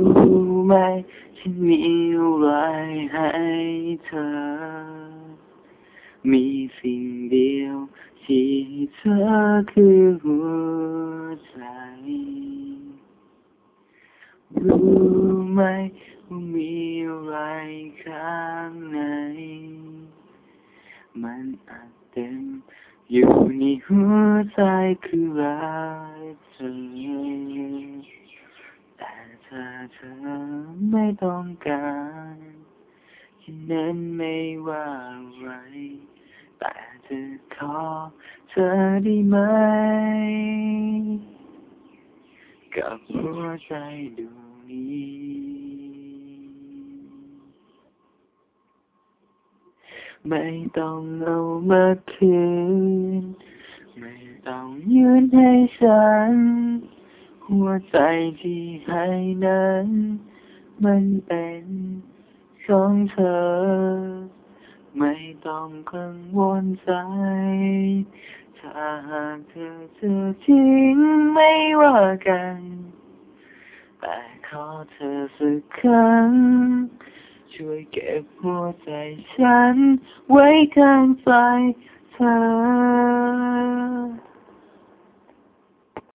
รู้ไหมฉันมีอะไรให้เธอ มีสิ่งเดียวที่เธอคือหัวใจ รู้ไหมว่ามีอะไรข้างใน มันอาจเต็มอยู่ในหัวใจคือรักเธอ เธอไม่ต้องการฉันนั้นไม่ว่าไรแต่เธอขอเธอได้ไหม กับหัวใจดวงนี้ไม่ต้องเอามาคืน ไม่ต้องยืนให้ฉัน หัวใจที่ให้นั้น มันเป็นของเธอ ไม่ต้องกังวลใจ ถ้าหากเธอจะทิ้งไม่ว่ากัน แต่ขอเธอสักครั้ง ช่วยเก็บหัวใจฉัน ไว้ข้างใจเธอ